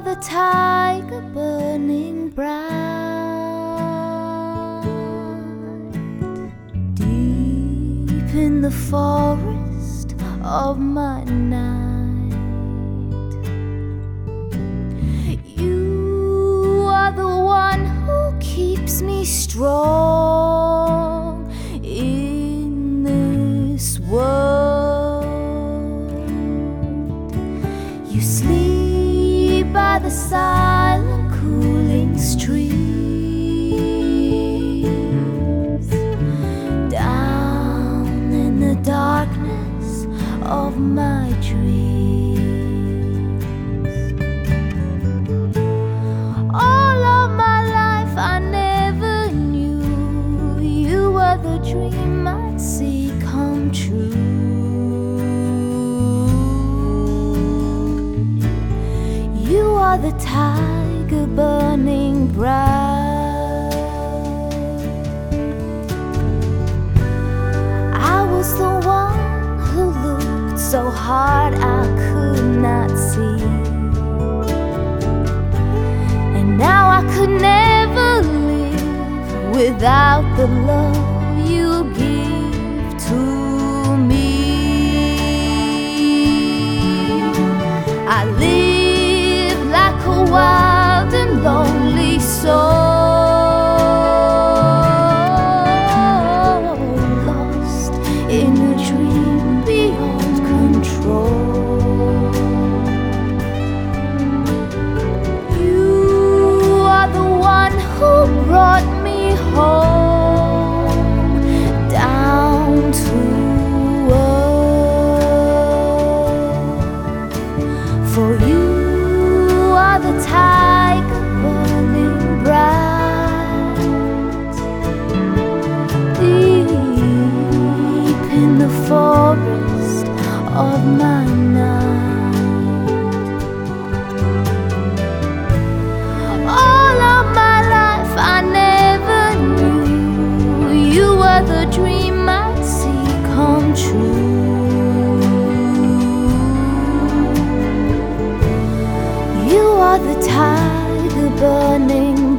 the tiger burning bright deep in the forest of my night. You are the one who keeps me strong in this world. You sleep the silent, cooling streams down in the darkness of my dreams. The tiger burning bright. I was the one who looked so hard I could not see. And now I could never live without the love you give the dream I see come true. You are the tiger burning